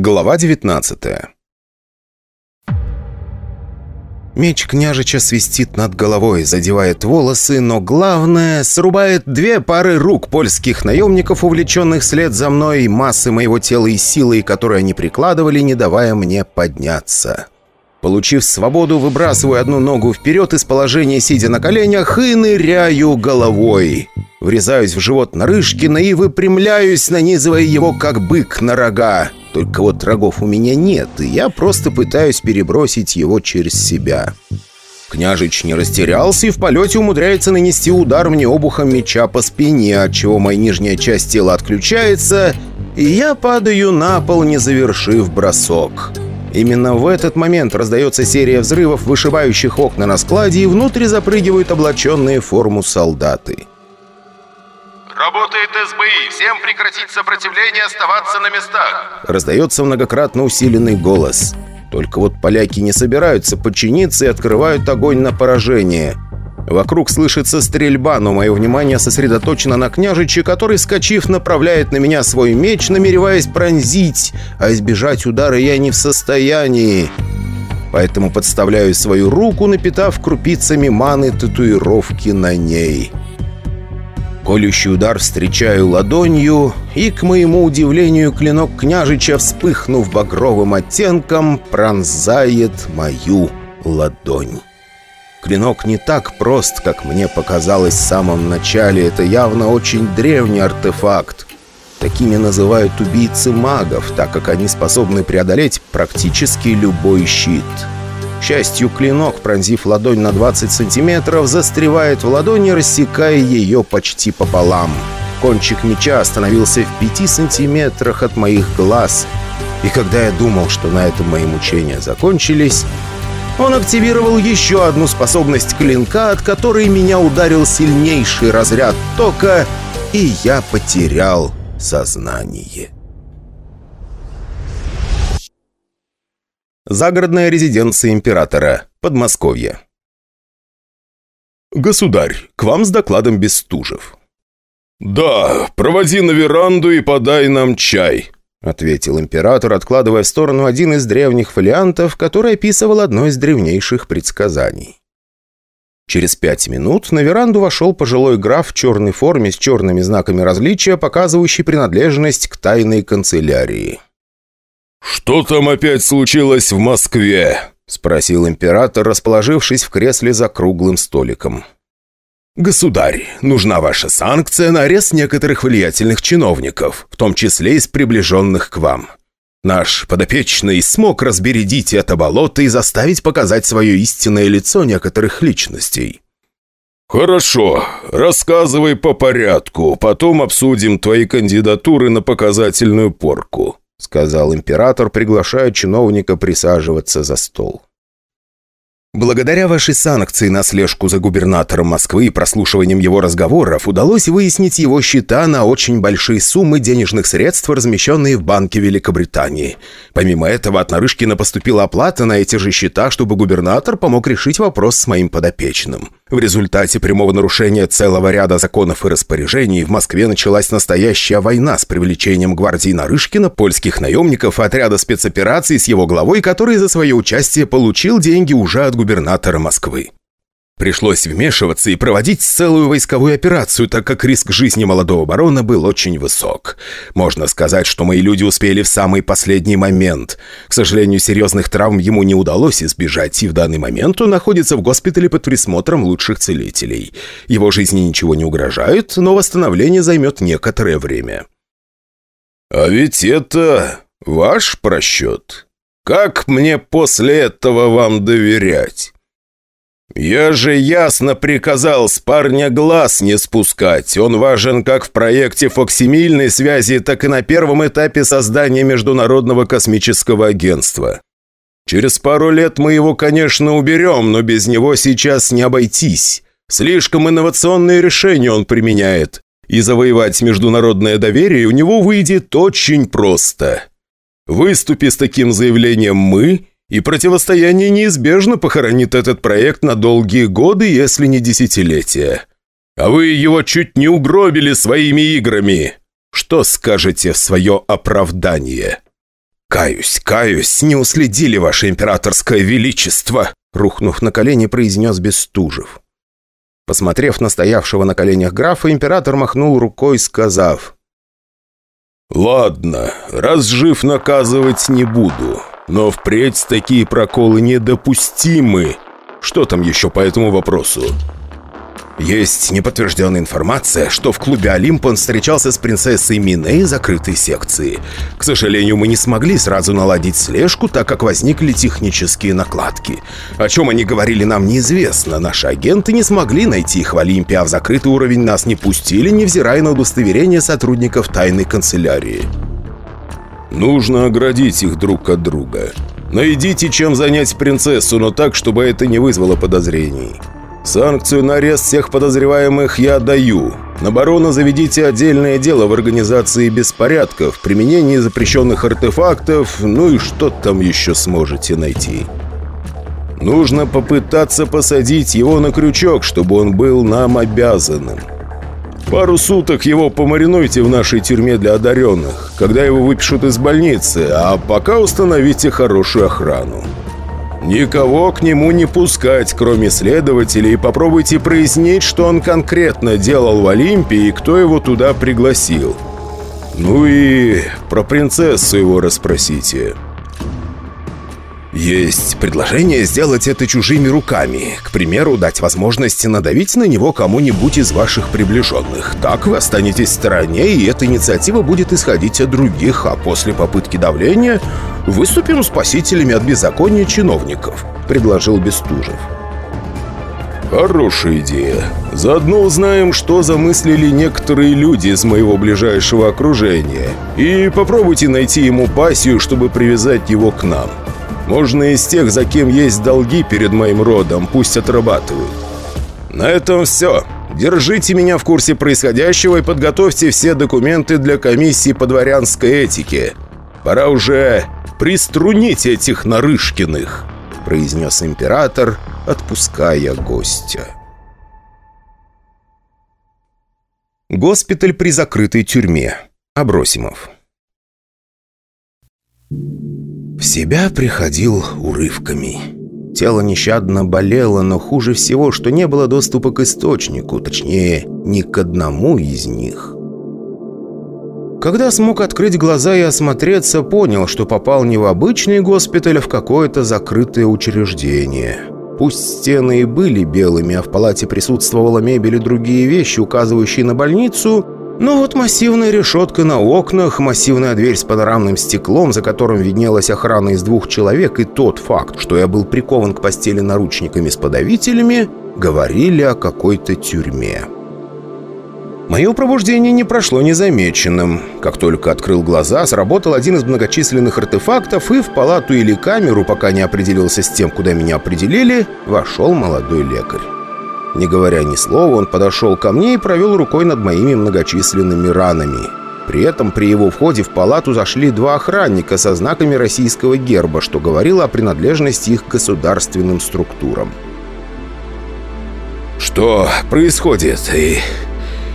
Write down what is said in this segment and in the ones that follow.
Глава 19 Меч княжича свистит над головой, задевает волосы, но главное, срубает две пары рук польских наемников, увлеченных след за мной массы моего тела и силы, которые они прикладывали, не давая мне подняться. Получив свободу, выбрасываю одну ногу вперед из положения, сидя на коленях, и ныряю головой. Врезаюсь в живот Нарышкина и выпрямляюсь, нанизывая его, как бык на рога. Только вот рогов у меня нет, и я просто пытаюсь перебросить его через себя. Княжич не растерялся и в полете умудряется нанести удар мне обухом меча по спине, отчего моя нижняя часть тела отключается, и я падаю на пол, не завершив бросок. Именно в этот момент раздается серия взрывов, вышибающих окна на складе, и внутрь запрыгивают облаченные в форму солдаты. «Работает СБИ! Всем прекратить сопротивление, оставаться на местах!» Раздается многократно усиленный голос. Только вот поляки не собираются подчиниться и открывают огонь на поражение – Вокруг слышится стрельба, но мое внимание сосредоточено на княжиче, который, скачив, направляет на меня свой меч, намереваясь пронзить, а избежать удара я не в состоянии. Поэтому подставляю свою руку, напитав крупицами маны татуировки на ней. Колющий удар встречаю ладонью, и, к моему удивлению, клинок княжича, вспыхнув багровым оттенком, пронзает мою ладонь. Клинок не так прост, как мне показалось в самом начале. Это явно очень древний артефакт. Такими называют убийцы магов, так как они способны преодолеть практически любой щит. К счастью, клинок, пронзив ладонь на 20 сантиметров, застревает в ладони, рассекая ее почти пополам. Кончик меча остановился в 5 сантиметрах от моих глаз. И когда я думал, что на этом мои мучения закончились, он активировал еще одну способность клинка, от которой меня ударил сильнейший разряд тока, и я потерял сознание. Загородная резиденция императора. Подмосковье. «Государь, к вам с докладом Бестужев». «Да, проводи на веранду и подай нам чай», — ответил император, откладывая в сторону один из древних фолиантов, который описывал одно из древнейших предсказаний. Через пять минут на веранду вошел пожилой граф в черной форме с черными знаками различия, показывающий принадлежность к тайной канцелярии. «Что там опять случилось в Москве?» — спросил император, расположившись в кресле за круглым столиком. «Государь, нужна ваша санкция на арест некоторых влиятельных чиновников, в том числе из приближенных к вам. Наш подопечный смог разбередить это болото и заставить показать свое истинное лицо некоторых личностей». «Хорошо, рассказывай по порядку, потом обсудим твои кандидатуры на показательную порку», сказал император, приглашая чиновника присаживаться за стол. Благодаря вашей санкции на слежку за губернатором Москвы и прослушиванием его разговоров удалось выяснить его счета на очень большие суммы денежных средств, размещенные в Банке Великобритании. Помимо этого, от Нарышкина поступила оплата на эти же счета, чтобы губернатор помог решить вопрос с моим подопечным. В результате прямого нарушения целого ряда законов и распоряжений в Москве началась настоящая война с привлечением гвардии Нарышкина, польских наемников, отряда спецопераций с его главой, который за свое участие получил деньги уже от губернатора Москвы. Пришлось вмешиваться и проводить целую войсковую операцию, так как риск жизни молодого барона был очень высок. Можно сказать, что мои люди успели в самый последний момент. К сожалению, серьезных травм ему не удалось избежать, и в данный момент он находится в госпитале под присмотром лучших целителей. Его жизни ничего не угрожает, но восстановление займет некоторое время. «А ведь это ваш просчет. Как мне после этого вам доверять?» «Я же ясно приказал с парня глаз не спускать. Он важен как в проекте фоксимильной связи, так и на первом этапе создания Международного космического агентства. Через пару лет мы его, конечно, уберем, но без него сейчас не обойтись. Слишком инновационные решения он применяет, и завоевать международное доверие у него выйдет очень просто. Выступи с таким заявлением мы, и противостояние неизбежно похоронит этот проект на долгие годы, если не десятилетия. А вы его чуть не угробили своими играми. Что скажете в свое оправдание?» «Каюсь, каюсь, не уследили, ваше императорское величество!» Рухнув на колени, произнес Бестужев. Посмотрев на стоявшего на коленях графа, император махнул рукой, сказав «Ладно, раз жив наказывать не буду, но впредь такие проколы недопустимы. Что там еще по этому вопросу?» Есть неподтвержденная информация, что в клубе «Олимп» он встречался с принцессой Миней закрытой секции. К сожалению, мы не смогли сразу наладить слежку, так как возникли технические накладки. О чем они говорили, нам неизвестно. Наши агенты не смогли найти их в «Олимпе», а в закрытый уровень нас не пустили, невзирая на удостоверение сотрудников тайной канцелярии. «Нужно оградить их друг от друга. Найдите, чем занять принцессу, но так, чтобы это не вызвало подозрений». Санкцию на арест всех подозреваемых я даю. На барона заведите отдельное дело в организации беспорядков, применении запрещенных артефактов, ну и что там еще сможете найти. Нужно попытаться посадить его на крючок, чтобы он был нам обязанным. Пару суток его помаринуйте в нашей тюрьме для одаренных, когда его выпишут из больницы, а пока установите хорошую охрану. Никого к нему не пускать, кроме следователей, и попробуйте прояснить, что он конкретно делал в Олимпии и кто его туда пригласил. Ну и про принцессу его расспросите. Есть предложение сделать это чужими руками. К примеру, дать возможность надавить на него кому-нибудь из ваших приближенных. Так вы останетесь в стороне, и эта инициатива будет исходить от других, а после попытки давления выступим спасителями от беззакония чиновников», — предложил Бестужев. «Хорошая идея. Заодно узнаем, что замыслили некоторые люди из моего ближайшего окружения. И попробуйте найти ему пассию, чтобы привязать его к нам. Можно из тех, за кем есть долги перед моим родом, пусть отрабатывают. На этом все. Держите меня в курсе происходящего и подготовьте все документы для комиссии по дворянской этике. Пора уже приструнить этих Нарышкиных», — произнес император, отпуская гостя. Госпиталь при закрытой тюрьме. Абросимов. В себя приходил урывками. Тело нещадно болело, но хуже всего, что не было доступа к источнику, точнее, ни к одному из них. Когда смог открыть глаза и осмотреться, понял, что попал не в обычный госпиталь, а в какое-то закрытое учреждение. Пусть стены и были белыми, а в палате присутствовала мебель и другие вещи, указывающие на больницу – но вот массивная решетка на окнах, массивная дверь с панорамным стеклом, за которым виднелась охрана из двух человек, и тот факт, что я был прикован к постели наручниками с подавителями, говорили о какой-то тюрьме. Мое пробуждение не прошло незамеченным. Как только открыл глаза, сработал один из многочисленных артефактов, и в палату или камеру, пока не определился с тем, куда меня определили, вошел молодой лекарь. Не говоря ни слова, он подошел ко мне и провел рукой над моими многочисленными ранами. При этом при его входе в палату зашли два охранника со знаками российского герба, что говорило о принадлежности их к государственным структурам. «Что происходит? И,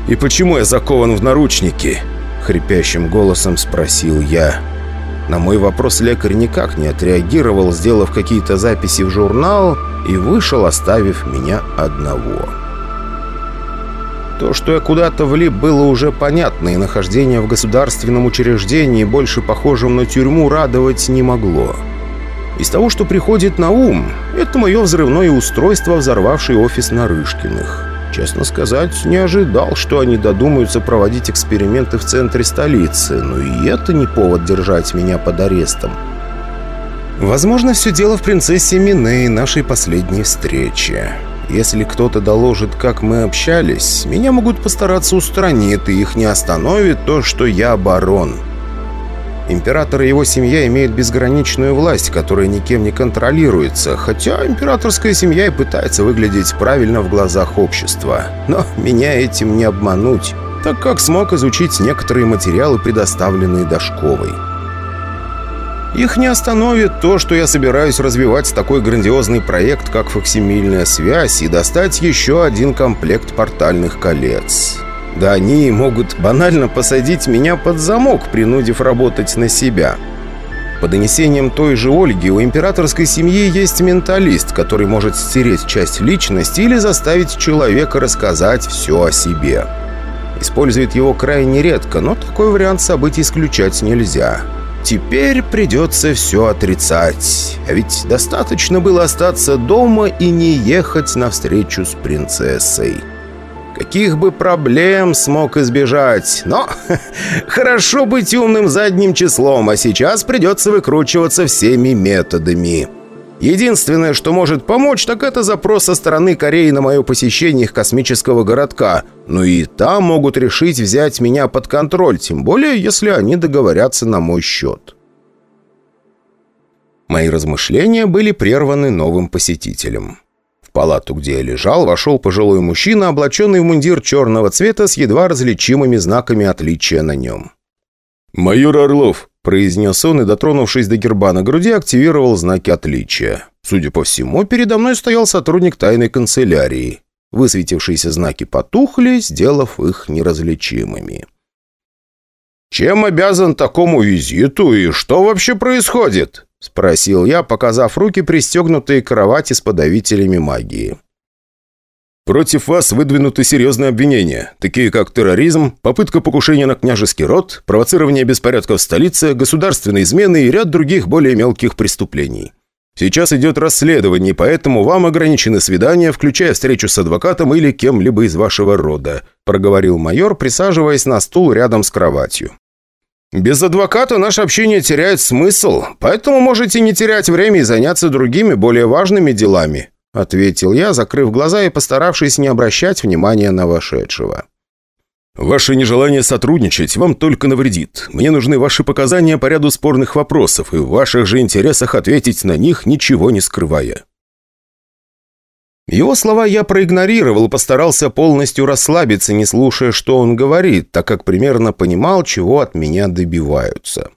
и почему я закован в наручники?» Хрипящим голосом спросил я. На мой вопрос лекарь никак не отреагировал, сделав какие-то записи в журнал и вышел, оставив меня одного. То, что я куда-то влип, было уже понятно, и нахождение в государственном учреждении, больше похожем на тюрьму, радовать не могло. Из того, что приходит на ум, это мое взрывное устройство, взорвавшее офис Нарышкиных. Честно сказать, не ожидал, что они додумаются проводить эксперименты в центре столицы, но и это не повод держать меня под арестом. Возможно, все дело в принцессе Мине и нашей последней встрече. Если кто-то доложит, как мы общались, меня могут постараться устранить, и их не остановит то, что я барон. Император и его семья имеют безграничную власть, которая никем не контролируется, хотя императорская семья и пытается выглядеть правильно в глазах общества. Но меня этим не обмануть, так как смог изучить некоторые материалы, предоставленные Дашковой. Их не остановит то, что я собираюсь развивать такой грандиозный проект, как фоксимильная связь, и достать еще один комплект портальных колец. Да они могут банально посадить меня под замок, принудив работать на себя. По донесениям той же Ольги, у императорской семьи есть менталист, который может стереть часть личности или заставить человека рассказать все о себе. Использует его крайне редко, но такой вариант событий исключать нельзя. Теперь придется все отрицать. А ведь достаточно было остаться дома и не ехать навстречу с принцессой. Каких бы проблем смог избежать. Но хорошо быть умным задним числом, а сейчас придется выкручиваться всеми методами. Единственное, что может помочь, так это запрос со стороны Кореи на мое посещение их космического городка. Ну и там могут решить взять меня под контроль, тем более, если они договорятся на мой счет. Мои размышления были прерваны новым посетителем палату, где я лежал, вошел пожилой мужчина, облаченный в мундир черного цвета с едва различимыми знаками отличия на нем. «Майор Орлов», – произнес он и, дотронувшись до герба на груди, активировал знаки отличия. Судя по всему, передо мной стоял сотрудник тайной канцелярии. Высветившиеся знаки потухли, сделав их неразличимыми. «Чем обязан такому визиту и что вообще происходит?» — спросил я, показав руки, пристегнутые к кровати с подавителями магии. «Против вас выдвинуты серьезные обвинения, такие как терроризм, попытка покушения на княжеский род, провоцирование беспорядков в столице, государственные измены и ряд других более мелких преступлений. Сейчас идет расследование, поэтому вам ограничены свидания, включая встречу с адвокатом или кем-либо из вашего рода», проговорил майор, присаживаясь на стул рядом с кроватью. «Без адвоката наше общение теряет смысл, поэтому можете не терять время и заняться другими, более важными делами», ответил я, закрыв глаза и постаравшись не обращать внимания на вошедшего. «Ваше нежелание сотрудничать вам только навредит. Мне нужны ваши показания по ряду спорных вопросов, и в ваших же интересах ответить на них, ничего не скрывая». Его слова я проигнорировал и постарался полностью расслабиться, не слушая, что он говорит, так как примерно понимал, чего от меня добиваются.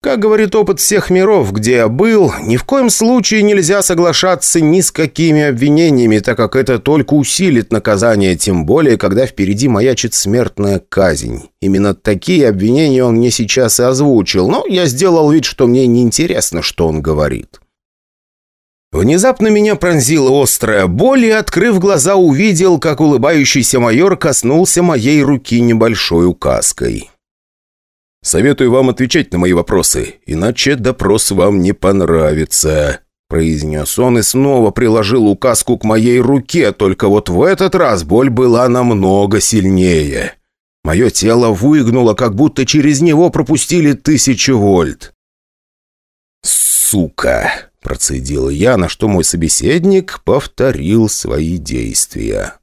Как говорит опыт всех миров, где я был, ни в коем случае нельзя соглашаться ни с какими обвинениями, так как это только усилит наказание, тем более, когда впереди маячит смертная казнь. Именно такие обвинения он мне сейчас и озвучил, но я сделал вид, что мне неинтересно, что он говорит. Внезапно меня пронзила острая боль, и, открыв глаза, увидел, как улыбающийся майор коснулся моей руки небольшой указкой. «Советую вам отвечать на мои вопросы, иначе допрос вам не понравится», произнес он и снова приложил указку к моей руке, только вот в этот раз боль была намного сильнее. Мое тело выгнуло, как будто через него пропустили тысячи вольт. «Сука!» Процедил я, на что мой собеседник повторил свои действия.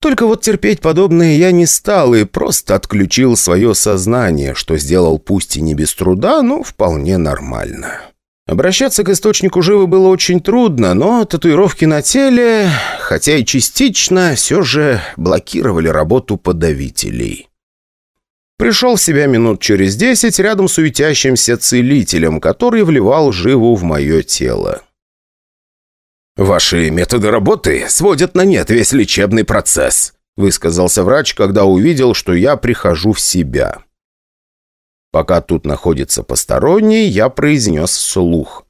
Только вот терпеть подобное я не стал и просто отключил свое сознание, что сделал пусть и не без труда, но вполне нормально. Обращаться к источнику живы было очень трудно, но татуировки на теле, хотя и частично, все же блокировали работу подавителей. Пришел в себя минут через десять рядом с уветящимся целителем, который вливал живу в мое тело. «Ваши методы работы сводят на нет весь лечебный процесс», высказался врач, когда увидел, что я прихожу в себя. Пока тут находится посторонний, я произнес вслух.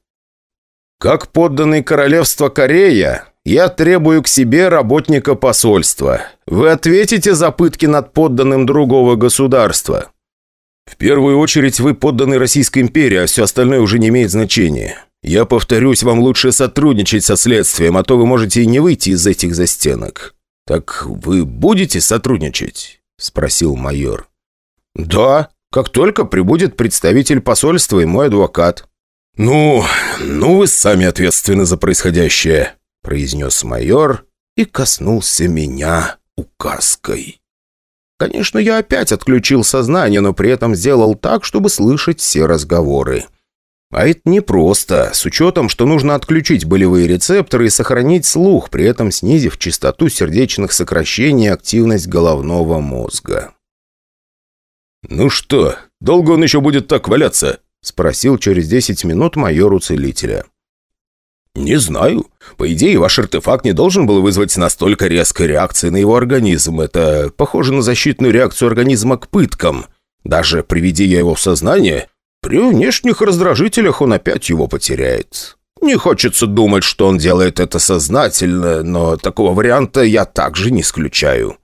«Как подданный королевства Корея, я требую к себе работника посольства. Вы ответите за пытки над подданным другого государства. В первую очередь вы подданы Российской империи, а все остальное уже не имеет значения. Я повторюсь, вам лучше сотрудничать со следствием, а то вы можете и не выйти из этих застенок. Так вы будете сотрудничать? Спросил майор. Да, как только прибудет представитель посольства и мой адвокат. «Ну, ну вы сами ответственны за происходящее», произнес майор и коснулся меня указкой. Конечно, я опять отключил сознание, но при этом сделал так, чтобы слышать все разговоры. А это непросто, с учетом, что нужно отключить болевые рецепторы и сохранить слух, при этом снизив частоту сердечных сокращений и активность головного мозга. «Ну что, долго он еще будет так валяться?» – спросил через 10 минут майор-уцелителя. «Не знаю. По идее, ваш артефакт не должен был вызвать настолько резкой реакции на его организм. Это похоже на защитную реакцию организма к пыткам. Даже приведя его в сознание, при внешних раздражителях он опять его потеряет. Не хочется думать, что он делает это сознательно, но такого варианта я также не исключаю.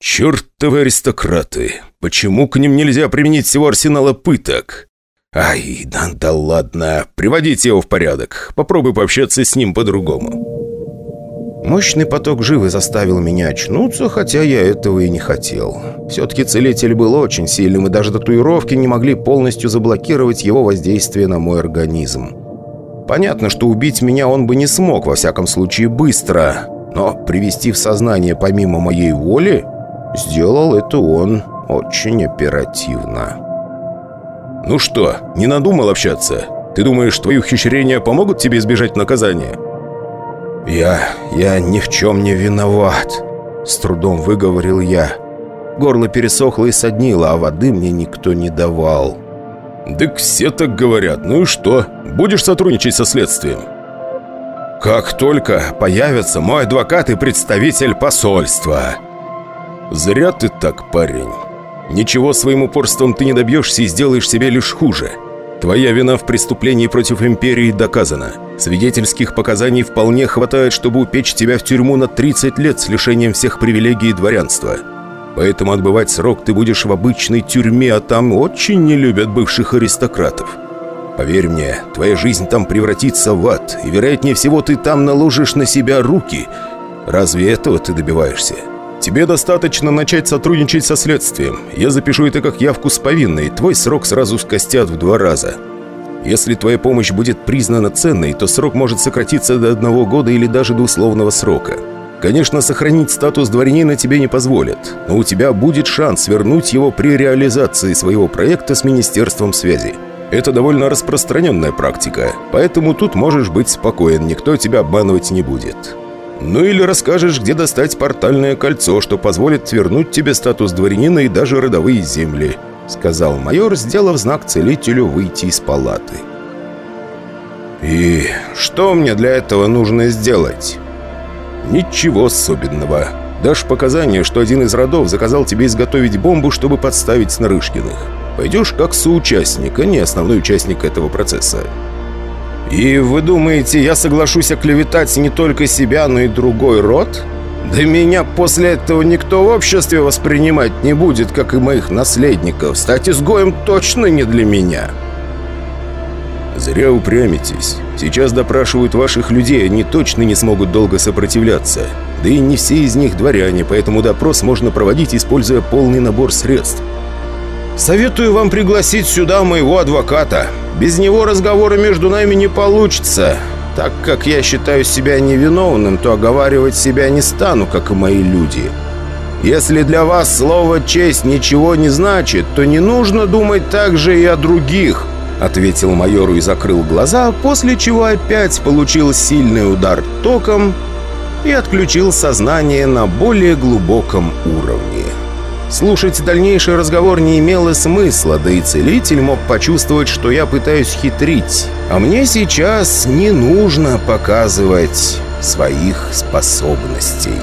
«Чертовы аристократы! Почему к ним нельзя применить всего арсенала пыток?» «Ай, да, да ладно, приводите его в порядок. Попробуй пообщаться с ним по-другому». Мощный поток живы заставил меня очнуться, хотя я этого и не хотел. Все-таки целитель был очень сильным, и даже татуировки не могли полностью заблокировать его воздействие на мой организм. Понятно, что убить меня он бы не смог, во всяком случае, быстро, но привести в сознание помимо моей воли Сделал это он очень оперативно. «Ну что, не надумал общаться? Ты думаешь, твои ухищрения помогут тебе избежать наказания?» «Я... я ни в чем не виноват», — с трудом выговорил я. Горло пересохло и соднило, а воды мне никто не давал. «Так все так говорят. Ну и что? Будешь сотрудничать со следствием?» «Как только появится мой адвокат и представитель посольства», «Зря ты так, парень. Ничего своим упорством ты не добьешься и сделаешь себе лишь хуже. Твоя вина в преступлении против Империи доказана. Свидетельских показаний вполне хватает, чтобы упечь тебя в тюрьму на 30 лет с лишением всех привилегий и дворянства. Поэтому отбывать срок ты будешь в обычной тюрьме, а там очень не любят бывших аристократов. Поверь мне, твоя жизнь там превратится в ад, и вероятнее всего ты там наложишь на себя руки. Разве этого ты добиваешься?» Тебе достаточно начать сотрудничать со следствием. Я запишу это как явку с повинной. Твой срок сразу скостят в два раза. Если твоя помощь будет признана ценной, то срок может сократиться до одного года или даже до условного срока. Конечно, сохранить статус дворянина тебе не позволят, но у тебя будет шанс вернуть его при реализации своего проекта с Министерством связи. Это довольно распространенная практика, поэтому тут можешь быть спокоен, никто тебя обманывать не будет. Ну или расскажешь, где достать портальное кольцо, что позволит вернуть тебе статус дворянина и даже родовые земли», сказал майор, сделав знак целителю выйти из палаты. «И что мне для этого нужно сделать?» «Ничего особенного. Дашь показания, что один из родов заказал тебе изготовить бомбу, чтобы подставить Нарышкиных. Пойдешь как соучастник, а не основной участник этого процесса. «И вы думаете, я соглашусь оклеветать не только себя, но и другой род? Да меня после этого никто в обществе воспринимать не будет, как и моих наследников. Стать изгоем точно не для меня». «Зря упрямитесь. Сейчас допрашивают ваших людей, они точно не смогут долго сопротивляться. Да и не все из них дворяне, поэтому допрос можно проводить, используя полный набор средств». «Советую вам пригласить сюда моего адвоката. Без него разговора между нами не получится. Так как я считаю себя невиновным, то оговаривать себя не стану, как и мои люди. Если для вас слово «честь» ничего не значит, то не нужно думать так же и о других», ответил майору и закрыл глаза, после чего опять получил сильный удар током и отключил сознание на более глубоком уровне. Слушать дальнейший разговор не имело смысла, да и целитель мог почувствовать, что я пытаюсь хитрить. А мне сейчас не нужно показывать своих способностей.